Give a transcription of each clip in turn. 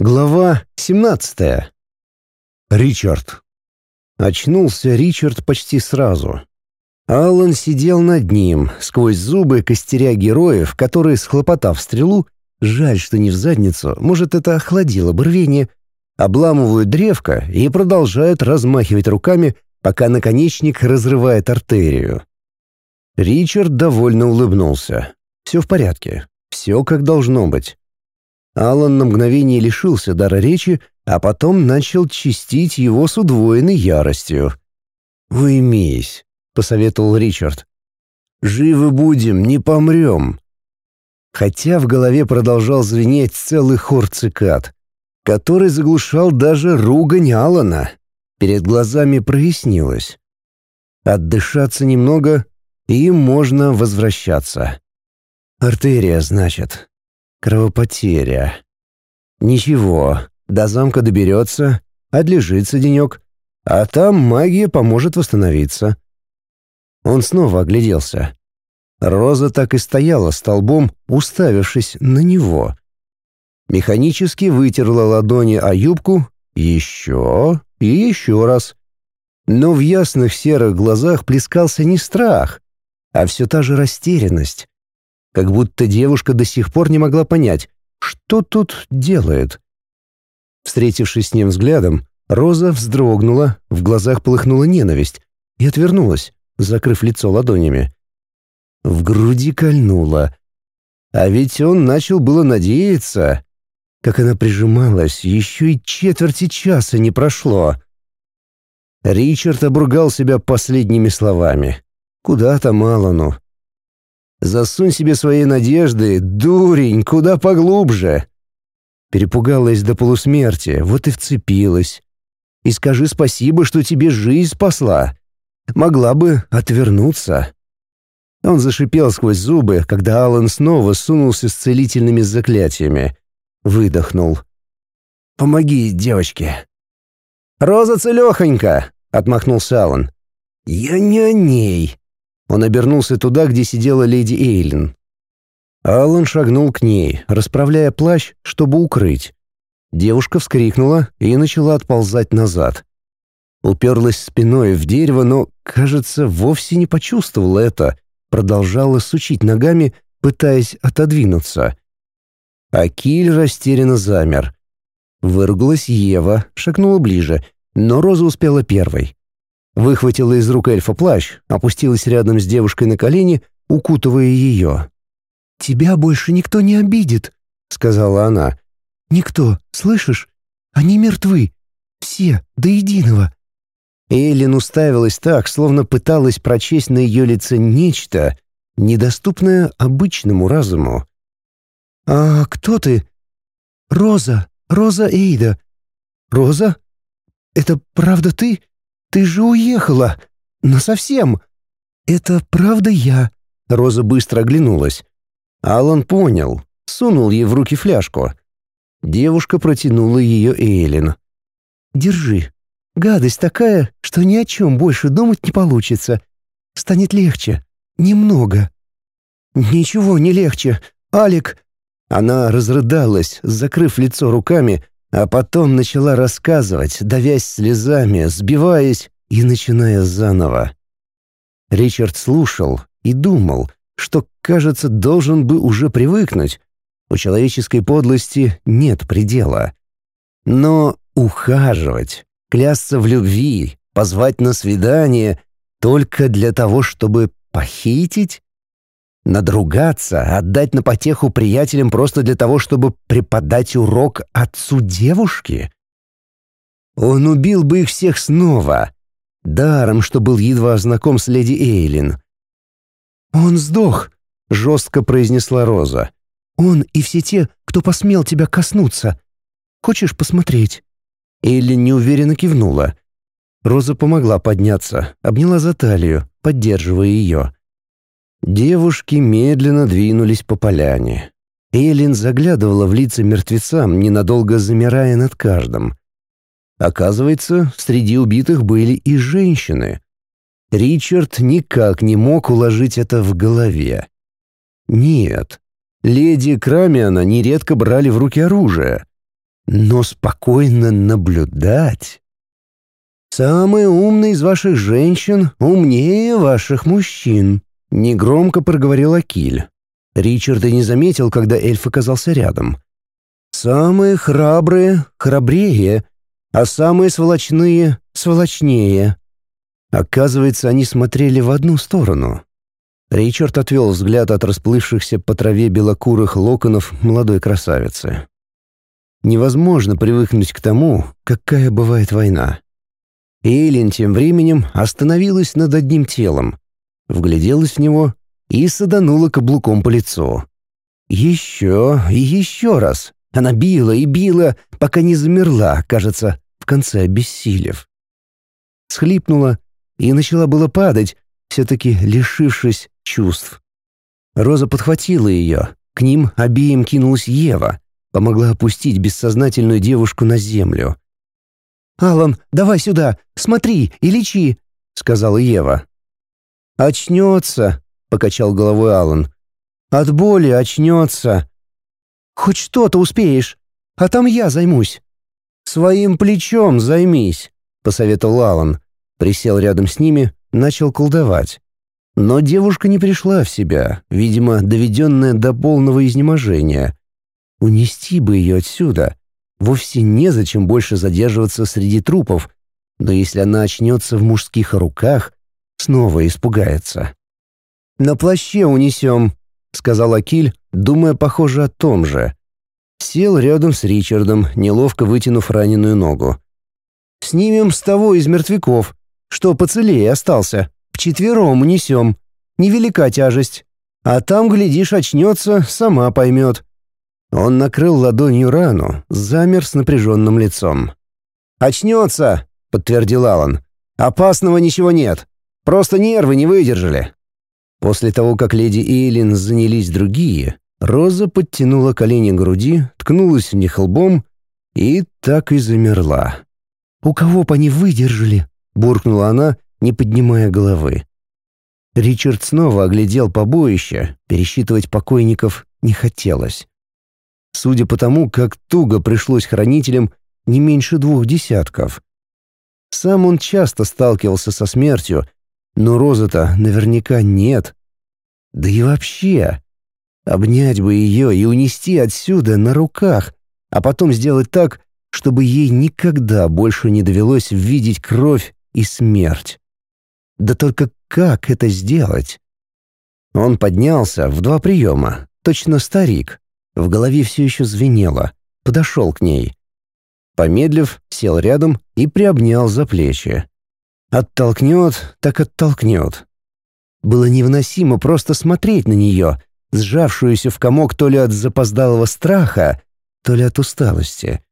Глава 17. Ричард. Очнулся Ричард почти сразу. Аллан сидел над ним, сквозь зубы костеря героев, которые, схлопотав стрелу, жаль, что не в задницу, может, это охладило бы рвение, обламывают древко и продолжают размахивать руками, пока наконечник разрывает артерию. Ричард довольно улыбнулся. Все в порядке. Все как должно быть. Алан на мгновение лишился дара речи, а потом начал чистить его с удвоенной яростью. «Уймись», — посоветовал Ричард. «Живы будем, не помрем». Хотя в голове продолжал звенеть целый хор цикад, который заглушал даже ругань Алана. Перед глазами прояснилось. Отдышаться немного, и можно возвращаться. Артерия, значит. Кровопотеря. Ничего, до замка доберется, отлежится денек, а там магия поможет восстановиться. Он снова огляделся. Роза так и стояла столбом, уставившись на него. Механически вытерла ладони о юбку еще и еще раз. Но в ясных серых глазах плескался не страх, а все та же растерянность как будто девушка до сих пор не могла понять, что тут делает. Встретившись с ним взглядом, Роза вздрогнула, в глазах полыхнула ненависть и отвернулась, закрыв лицо ладонями. В груди кольнула. А ведь он начал было надеяться. Как она прижималась, еще и четверти часа не прошло. Ричард обругал себя последними словами. Куда там Аллану? Засунь себе свои надежды, дурень, куда поглубже. Перепугалась до полусмерти, вот и вцепилась. И скажи спасибо, что тебе жизнь спасла. Могла бы отвернуться. Он зашипел сквозь зубы, когда Алан снова сунулся с целительными заклятиями. Выдохнул. «Помоги девочке». «Роза целехонька!» — отмахнулся Алан. «Я не о ней», он обернулся туда, где сидела леди Эйлин. Аллан шагнул к ней, расправляя плащ, чтобы укрыть. Девушка вскрикнула и начала отползать назад. Уперлась спиной в дерево, но, кажется, вовсе не почувствовала это, продолжала сучить ногами, пытаясь отодвинуться. Акиль растерянно замер. Выругалась Ева, шагнула ближе, но Роза успела первой. Выхватила из рук эльфа плащ, опустилась рядом с девушкой на колени, укутывая ее. «Тебя больше никто не обидит», — сказала она. «Никто, слышишь? Они мертвы. Все, до единого». Эйлин уставилась так, словно пыталась прочесть на ее лице нечто, недоступное обычному разуму. «А кто ты?» «Роза, Роза Эйда». «Роза? Это правда ты?» Ты же уехала! Насовсем!» «Это правда я?» Роза быстро оглянулась. Алан понял, сунул ей в руки фляжку. Девушка протянула ее Эйлин. «Держи. Гадость такая, что ни о чем больше думать не получится. Станет легче. Немного». «Ничего не легче. Алик...» Она разрыдалась, закрыв лицо руками, а потом начала рассказывать, давясь слезами, сбиваясь и начиная заново. Ричард слушал и думал, что, кажется, должен бы уже привыкнуть. У человеческой подлости нет предела. Но ухаживать, клясться в любви, позвать на свидание только для того, чтобы похитить? Надругаться, отдать на потеху приятелям просто для того, чтобы преподать урок отцу девушки? Он убил бы их всех снова. Даром, что был едва знаком с леди Эйлин. «Он сдох», — жестко произнесла Роза. «Он и все те, кто посмел тебя коснуться. Хочешь посмотреть?» Эйлин неуверенно кивнула. Роза помогла подняться, обняла за талию, поддерживая ее. Девушки медленно двинулись по поляне. Эйлин заглядывала в лица мертвецам, ненадолго замирая над каждым. Оказывается, среди убитых были и женщины. Ричард никак не мог уложить это в голове. Нет, леди Крамиана нередко брали в руки оружие. Но спокойно наблюдать... «Самая умная из ваших женщин умнее ваших мужчин», — негромко проговорил Акиль. Ричард и не заметил, когда эльф оказался рядом. «Самые храбрые — храбрее, а самые сволочные — сволочнее». Оказывается, они смотрели в одну сторону. Ричард отвел взгляд от расплывшихся по траве белокурых локонов молодой красавицы. Невозможно привыкнуть к тому, какая бывает война. Эйлин тем временем остановилась над одним телом, вгляделась в него и саданула каблуком по лицу. Еще и еще раз. Она била и била, пока не замерла, кажется, в конце обессилев. Схлипнула и начала было падать, все-таки лишившись чувств. Роза подхватила ее, к ним обеим кинулась Ева, помогла опустить бессознательную девушку на землю — «Алан, давай сюда, смотри и лечи», — сказала Ева. «Очнется», — покачал головой Алан. «От боли очнется». «Хоть что-то успеешь, а там я займусь». «Своим плечом займись», — посоветовал Алан. Присел рядом с ними, начал колдовать. Но девушка не пришла в себя, видимо, доведенная до полного изнеможения. Унести бы ее отсюда, Вовсе незачем больше задерживаться среди трупов, но если она очнется в мужских руках, снова испугается. «На плаще унесем», — сказал Акиль, думая, похоже, о том же. Сел рядом с Ричардом, неловко вытянув раненую ногу. «Снимем с того из мертвяков, что поцелее остался. Вчетвером унесем. Невелика тяжесть. А там, глядишь, очнется, сама поймет. Он накрыл ладонью рану, замер с напряженным лицом. «Очнется!» — подтвердил Алан. «Опасного ничего нет. Просто нервы не выдержали». После того, как леди Эйлин занялись другие, Роза подтянула колени к груди, ткнулась в них лбом и так и замерла. «У кого бы они выдержали?» — буркнула она, не поднимая головы. Ричард снова оглядел побоище, пересчитывать покойников не хотелось. Судя по тому, как туго пришлось хранителям, не меньше двух десятков. Сам он часто сталкивался со смертью, но Роза-то наверняка нет. Да и вообще, обнять бы ее и унести отсюда на руках, а потом сделать так, чтобы ей никогда больше не довелось видеть кровь и смерть. Да только как это сделать? Он поднялся в два приема, точно старик, в голове все еще звенело. Подошел к ней. Помедлив, сел рядом и приобнял за плечи. Оттолкнет, так оттолкнет. Было невыносимо просто смотреть на нее, сжавшуюся в комок то ли от запоздалого страха, то ли от усталости.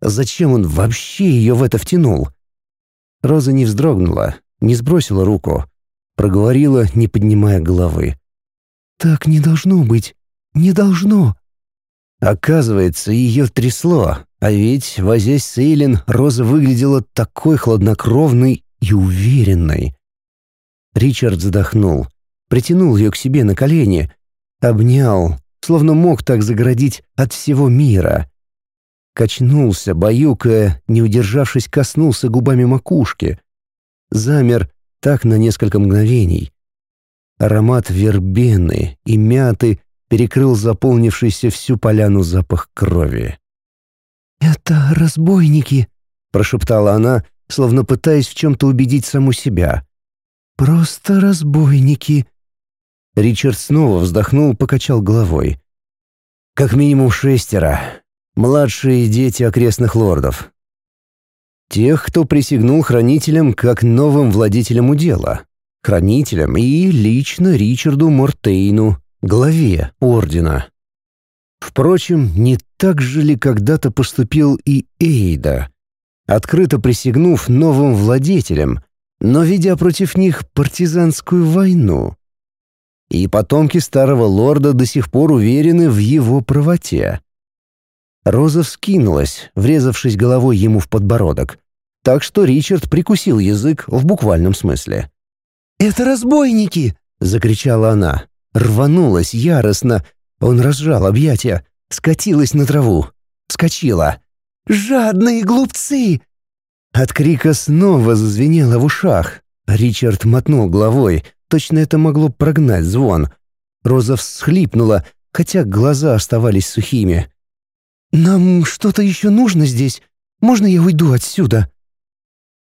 Зачем он вообще ее в это втянул? Роза не вздрогнула, не сбросила руку, проговорила, не поднимая головы. «Так не должно быть. Не должно. Оказывается, ее трясло, а ведь, возясь с Эйлин, Роза выглядела такой хладнокровной и уверенной. Ричард вздохнул, притянул ее к себе на колени, обнял, словно мог так заградить от всего мира. Качнулся, баюкая, не удержавшись, коснулся губами макушки. Замер так на несколько мгновений. Аромат вербены и мяты перекрыл заполнившийся всю поляну запах крови. «Это разбойники», — прошептала она, словно пытаясь в чем-то убедить саму себя. «Просто разбойники». Ричард снова вздохнул, покачал головой. «Как минимум шестеро. Младшие дети окрестных лордов. Тех, кто присягнул хранителям как новым владетелям удела. Хранителям и лично Ричарду Мортейну, главе ордена. Впрочем, не так же ли когда-то поступил и Эйда, открыто присягнув новым владетелям, но ведя против них партизанскую войну? И потомки старого лорда до сих пор уверены в его правоте. Роза вскинулась, врезавшись головой ему в подбородок, так что Ричард прикусил язык в буквальном смысле. «Это разбойники!» — закричала она. Рванулась яростно. Он разжал объятия, скатилась на траву. Вскочила. Жадные глупцы!» От крика снова зазвенело в ушах. Ричард мотнул головой, точно это могло прогнать звон. Роза всхлипнула, хотя глаза оставались сухими. «Нам что-то еще нужно здесь? Можно я уйду отсюда?»